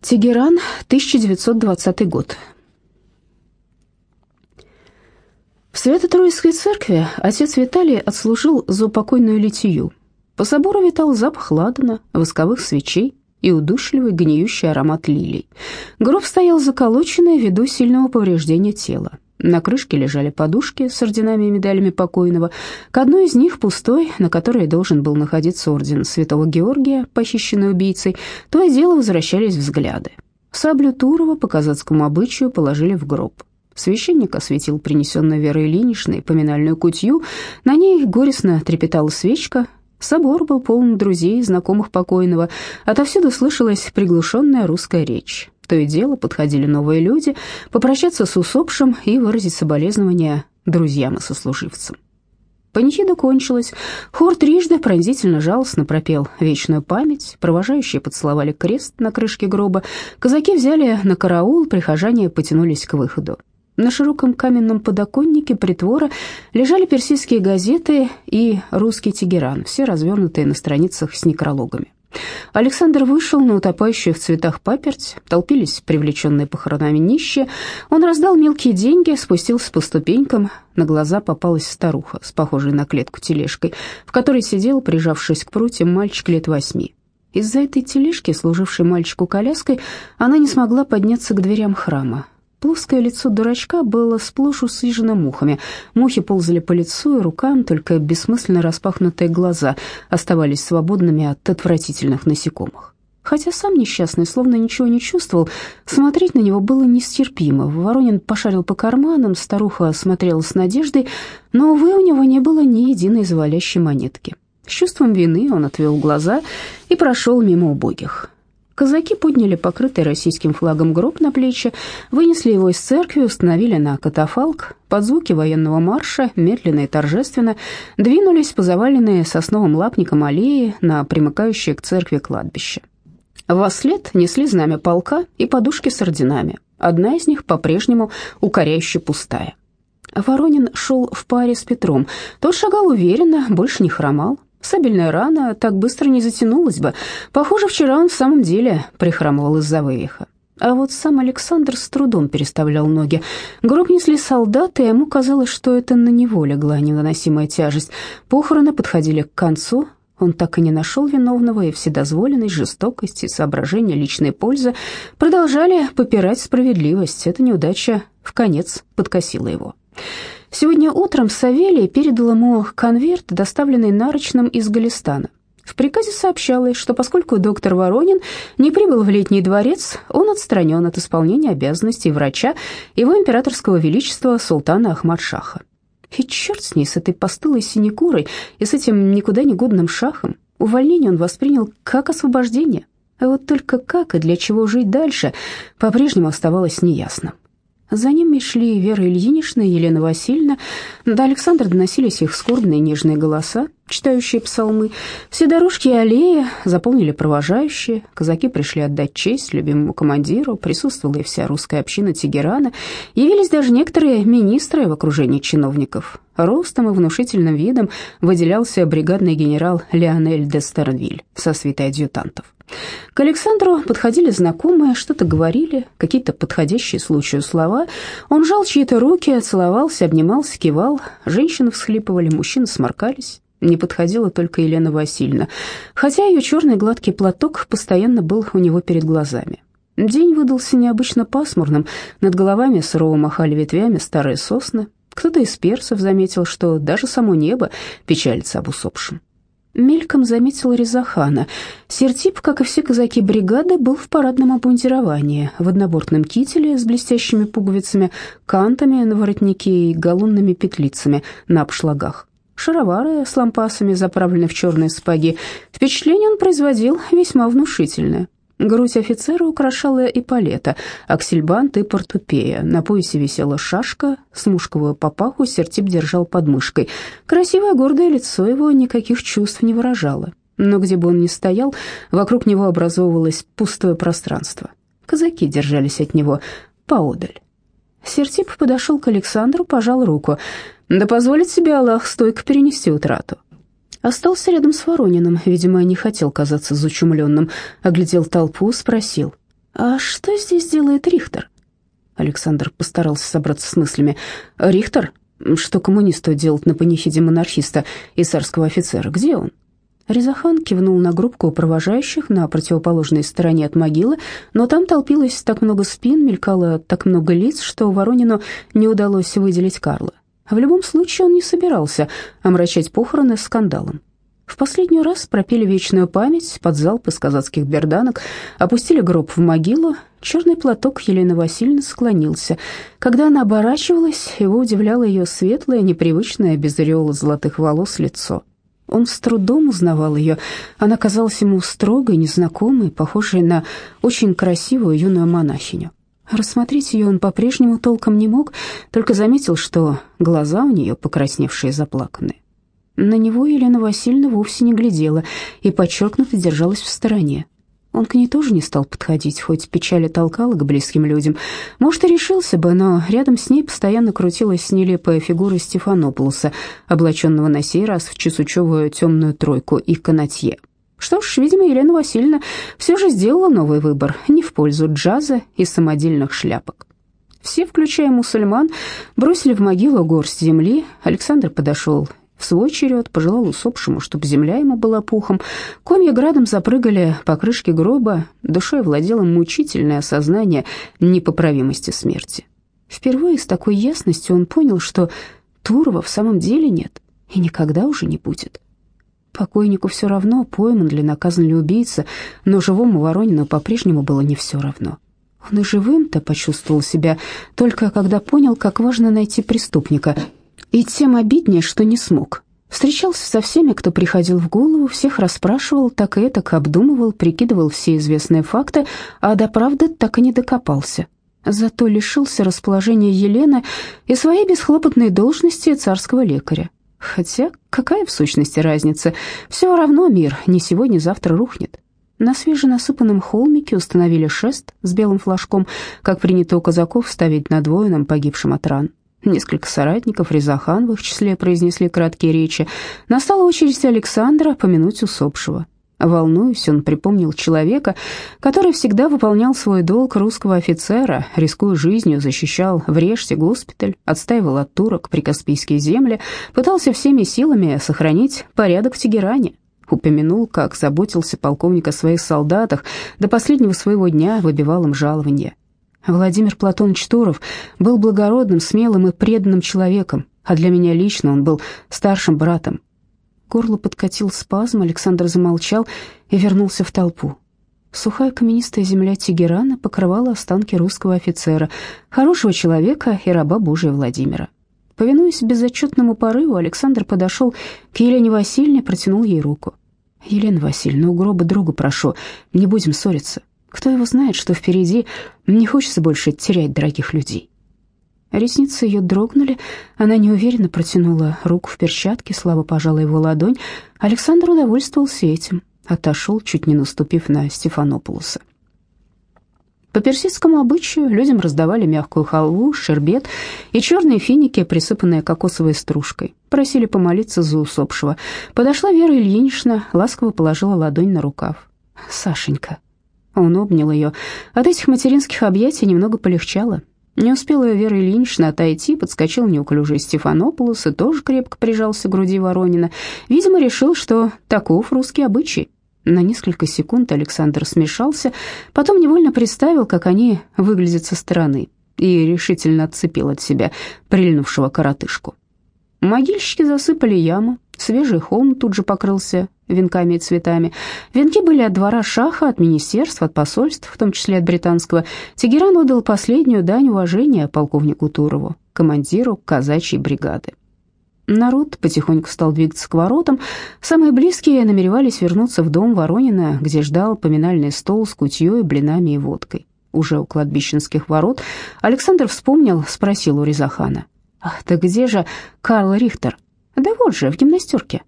Тегеран, 1920 год. В Свято-Троицкой церкви отец Виталий отслужил за упокойную литию. По собору витал запах ладана, восковых свечей и удушливый гниющий аромат лилий. Гроб стоял заколоченный ввиду сильного повреждения тела. На крышке лежали подушки с орденами и медалями покойного. К одной из них, пустой, на которой должен был находиться орден Святого Георгия, похищенный убийцей, то и дело возвращались взгляды. Саблю Турова по казацкому обычаю положили в гроб. Священник осветил принесенную Верой Ильиничной поминальную кутью, на ней горестно трепетала свечка. Собор был полон друзей, знакомых покойного, отовсюду слышалась приглушенная русская речь. То и дело подходили новые люди попрощаться с усопшим и выразить соболезнования друзьям и сослуживцам. Панихида кончилась. Хор трижды пронзительно жалостно пропел «Вечную память», провожающие поцеловали крест на крышке гроба, казаки взяли на караул, прихожане потянулись к выходу. На широком каменном подоконнике притвора лежали персидские газеты и русский Тегеран, все развернутые на страницах с некрологами. Александр вышел на утопающую в цветах паперть, толпились привлеченные похоронами нищие. Он раздал мелкие деньги, спустился по ступенькам. На глаза попалась старуха с похожей на клетку тележкой, в которой сидел, прижавшись к прутьям, мальчик лет восьми. Из-за этой тележки, служившей мальчику коляской, она не смогла подняться к дверям храма. Плоское лицо дурачка было сплошь усыжено мухами. Мухи ползали по лицу и рукам, только бессмысленно распахнутые глаза оставались свободными от отвратительных насекомых. Хотя сам несчастный словно ничего не чувствовал, смотреть на него было нестерпимо. Воронин пошарил по карманам, старуха смотрела с надеждой, но, увы, у него не было ни единой завалящей монетки. С чувством вины он отвел глаза и прошел мимо убогих. Казаки подняли покрытый российским флагом гроб на плечи, вынесли его из церкви, установили на катафалк. Под звуки военного марша, медленно и торжественно, двинулись по заваленной сосновым лапником аллеи на примыкающее к церкви кладбище. Во след несли знамя полка и подушки с орденами. Одна из них по-прежнему укоряюще пустая. Воронин шел в паре с Петром. Тот шагал уверенно, больше не хромал. Сабельная рана так быстро не затянулась бы. Похоже, вчера он в самом деле прихрамывал из-за вывиха. А вот сам Александр с трудом переставлял ноги. Гроб несли солдаты, и ему казалось, что это на него легла невыносимая тяжесть. Похороны подходили к концу. Он так и не нашел виновного, и вседозволенность, жестокость и соображения личной пользы продолжали попирать справедливость. Эта неудача в конец подкосила его. Сегодня утром Савелий передал ему конверт, доставленный нарочным из Галистана. В приказе сообщалось, что поскольку доктор Воронин не прибыл в летний дворец, он отстранен от исполнения обязанностей врача его императорского величества султана Ахмад-Шаха. И черт с ней, с этой постылой синекурой и с этим никуда не годным шахом. Увольнение он воспринял как освобождение. А вот только как и для чего жить дальше, по-прежнему оставалось неясным. За ними шли Вера Ильинична и Елена Васильевна. До Александра доносились их скорбные нежные голоса, читающие псалмы. Все дорожки и аллеи заполнили провожающие. Казаки пришли отдать честь любимому командиру. Присутствовала и вся русская община Тегерана. Явились даже некоторые министры в окружении чиновников. Ростом и внушительным видом выделялся бригадный генерал Леонель де Стернвиль со свитой адъютантов. К Александру подходили знакомые, что-то говорили, какие-то подходящие случаю слова. Он жал чьи-то руки, целовался, обнимался, кивал. Женщины всхлипывали, мужчины сморкались. Не подходила только Елена Васильевна, хотя ее черный гладкий платок постоянно был у него перед глазами. День выдался необычно пасмурным, над головами сурово махали ветвями старые сосны. Кто-то из персов заметил, что даже само небо печалится об усопшем. Мельком заметил Резахана. Сертип, как и все казаки бригады, был в парадном обмундировании, в однобортном кителе с блестящими пуговицами, кантами на воротнике и галунными петлицами на обшлагах. Шаровары с лампасами заправлены в черные сапоги. Впечатление он производил весьма внушительное. Грудь офицера украшала эполета, аксельбант и портупея. На поясе висела шашка, смушковую папаху сертип держал под мышкой. Красивое гордое лицо его никаких чувств не выражало. Но где бы он ни стоял, вокруг него образовывалось пустое пространство. Казаки держались от него поодаль. Сертип подошел к Александру, пожал руку. «Да позволит себе Аллах стойко перенести утрату. Остался рядом с Ворониным, видимо, не хотел казаться зачумленным, оглядел толпу, спросил. «А что здесь делает Рихтер?» Александр постарался собраться с мыслями. «Рихтер? Что коммунисту делать на панихиде монархиста и царского офицера? Где он?» Резахан кивнул на группку провожающих на противоположной стороне от могилы, но там толпилось так много спин, мелькало так много лиц, что Воронину не удалось выделить Карла. В любом случае он не собирался омрачать похороны скандалом. В последний раз пропели вечную память под залп из казацких берданок, опустили гроб в могилу. Черный платок Елены Васильевны склонился. Когда она оборачивалась, его удивляло ее светлое, непривычное, без ореола золотых волос лицо. Он с трудом узнавал ее. Она казалась ему строгой, незнакомой, похожей на очень красивую юную монахиню. Рассмотреть ее он по-прежнему толком не мог, только заметил, что глаза у нее покрасневшие и заплаканные. На него Елена Васильевна вовсе не глядела и подчеркнуто держалась в стороне. Он к ней тоже не стал подходить, хоть печаль и толкала к близким людям. Может, и решился бы, но рядом с ней постоянно крутилась нелепая фигура Стефанополуса, облаченного на сей раз в чесучевую темную тройку и канатье. Что ж, видимо, Елена Васильевна все же сделала новый выбор, не в пользу джаза и самодельных шляпок. Все, включая мусульман, бросили в могилу горсть земли. Александр подошел в свой черед пожелал усопшему, чтобы земля ему была пухом. Комья градом запрыгали по крышке гроба, душой владело мучительное осознание непоправимости смерти. Впервые с такой ясностью он понял, что Турова в самом деле нет и никогда уже не будет. Покойнику все равно, пойман ли, наказан ли убийца, но живому Воронину по-прежнему было не все равно. Он и живым-то почувствовал себя только когда понял, как важно найти преступника — и тем обиднее, что не смог. Встречался со всеми, кто приходил в голову, всех расспрашивал, так и этак обдумывал, прикидывал все известные факты, а до правды так и не докопался. Зато лишился расположения Елены и своей бесхлопотной должности царского лекаря. Хотя какая в сущности разница? Все равно мир не сегодня-завтра рухнет. На свеженасыпанном холмике установили шест с белым флажком, как принято у казаков ставить над воином, погибшим от ран. Несколько соратников, Резахан в их числе, произнесли краткие речи. Настала очередь Александра помянуть усопшего. Волнуясь, он припомнил человека, который всегда выполнял свой долг русского офицера, рискуя жизнью, защищал в Реште госпиталь, отстаивал от турок прикаспийские земли, пытался всеми силами сохранить порядок в Тегеране. Упомянул, как заботился полковник о своих солдатах, до последнего своего дня выбивал им жалование. Владимир Платонович Туров был благородным, смелым и преданным человеком, а для меня лично он был старшим братом. Горло подкатил спазм, Александр замолчал и вернулся в толпу. Сухая каменистая земля Тегерана покрывала останки русского офицера, хорошего человека и раба Божия Владимира. Повинуясь безотчетному порыву, Александр подошел к Елене Васильевне, протянул ей руку. «Елена Васильевна, у гроба друга прошу, не будем ссориться. Кто его знает, что впереди, не хочется больше терять дорогих людей. Ресницы ее дрогнули, она неуверенно протянула руку в перчатке, слабо пожала его ладонь. Александр удовольствовался этим, отошел, чуть не наступив на Стефанополуса. По персидскому обычаю людям раздавали мягкую халву, шербет и черные финики, присыпанные кокосовой стружкой. Просили помолиться за усопшего. Подошла Вера Ильинична, ласково положила ладонь на рукав. «Сашенька», он обнял ее. От этих материнских объятий немного полегчало. Не успела Вера Ильинична отойти, подскочил неуклюжий Стефанополос и тоже крепко прижался к груди Воронина. Видимо, решил, что таков русский обычай. На несколько секунд Александр смешался, потом невольно представил, как они выглядят со стороны, и решительно отцепил от себя прильнувшего коротышку. Могильщики засыпали яму, свежий холм тут же покрылся венками и цветами. Венки были от двора шаха, от министерств, от посольств, в том числе от британского. Тегеран отдал последнюю дань уважения полковнику Турову, командиру казачьей бригады. Народ потихоньку стал двигаться к воротам. Самые близкие намеревались вернуться в дом Воронина, где ждал поминальный стол с кутьей, блинами и водкой. Уже у кладбищенских ворот Александр вспомнил, спросил у Резахана. «Ах, да где же Карл Рихтер?» «Да вот же, в гимнастерке».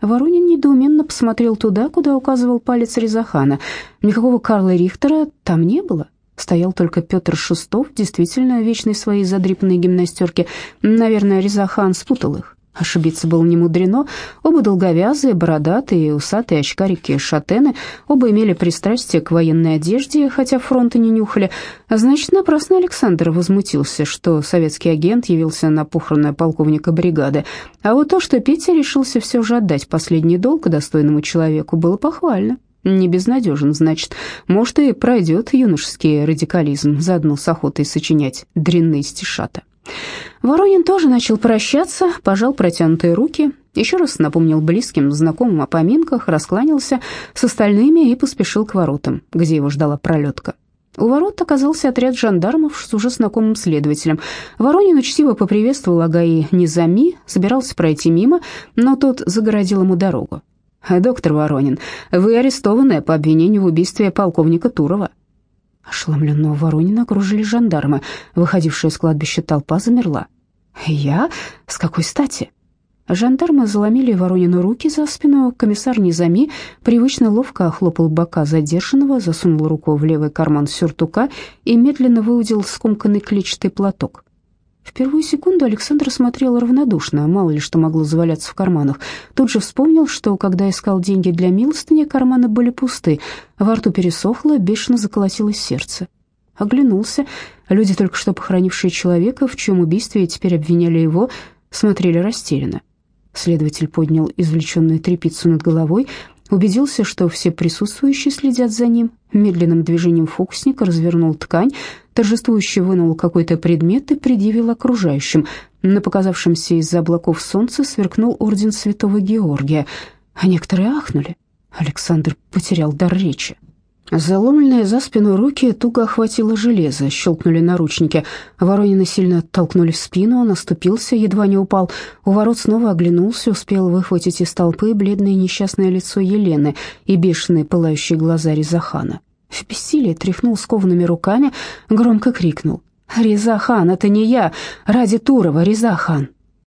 Воронин недоуменно посмотрел туда, куда указывал палец Резахана. Никакого Карла Рихтера там не было. Стоял только Петр Шестов, действительно вечный своей задрипанной гимнастерке. Наверное, Резахан спутал их. Ошибиться было не мудрено. Оба долговязые, бородатые, усатые очкарики-шатены, оба имели пристрастие к военной одежде, хотя фронта не нюхали. А значит, напрасно Александр возмутился, что советский агент явился на похороны полковника бригады. А вот то, что Петя решился все же отдать последний долг достойному человеку, было похвально. Не безнадежен, значит. Может, и пройдет юношеский радикализм, заодно с охотой сочинять дрянные стишата. Воронин тоже начал прощаться, пожал протянутые руки, еще раз напомнил близким, знакомым о поминках, раскланялся с остальными и поспешил к воротам, где его ждала пролетка. У ворот оказался отряд жандармов с уже знакомым следователем. Воронин учтиво поприветствовал Агаи Низами, собирался пройти мимо, но тот загородил ему дорогу. «Доктор Воронин, вы арестованы по обвинению в убийстве полковника Турова». Ошеломленного Воронина окружили жандармы. Выходившая из кладбища толпа замерла. «Я? С какой стати?» Жандармы заломили Воронину руки за спину. Комиссар Низами привычно ловко охлопал бока задержанного, засунул руку в левый карман сюртука и медленно выудил скомканный клетчатый платок. В первую секунду Александр смотрел равнодушно, мало ли что могло заваляться в карманах. Тут же вспомнил, что, когда искал деньги для милостыни, карманы были пусты, во рту пересохло, бешено заколотилось сердце. Оглянулся. Люди, только что похоронившие человека, в чьем убийстве теперь обвиняли его, смотрели растерянно. Следователь поднял извлеченную тряпицу над головой, убедился, что все присутствующие следят за ним, медленным движением фокусника развернул ткань, торжествующе вынул какой-то предмет и предъявил окружающим. На показавшемся из-за облаков солнца сверкнул орден святого Георгия, а некоторые ахнули. Александр потерял дар речи. Заломленные за спину руки туго охватило железо, щелкнули наручники. Воронина сильно оттолкнули в спину, он оступился, едва не упал. У ворот снова оглянулся, успел выхватить из толпы бледное несчастное лицо Елены и бешеные пылающие глаза Резахана. В бессилии тряхнул скованными руками, громко крикнул. «Резахан, это не я! Ради Турова, Резахан!»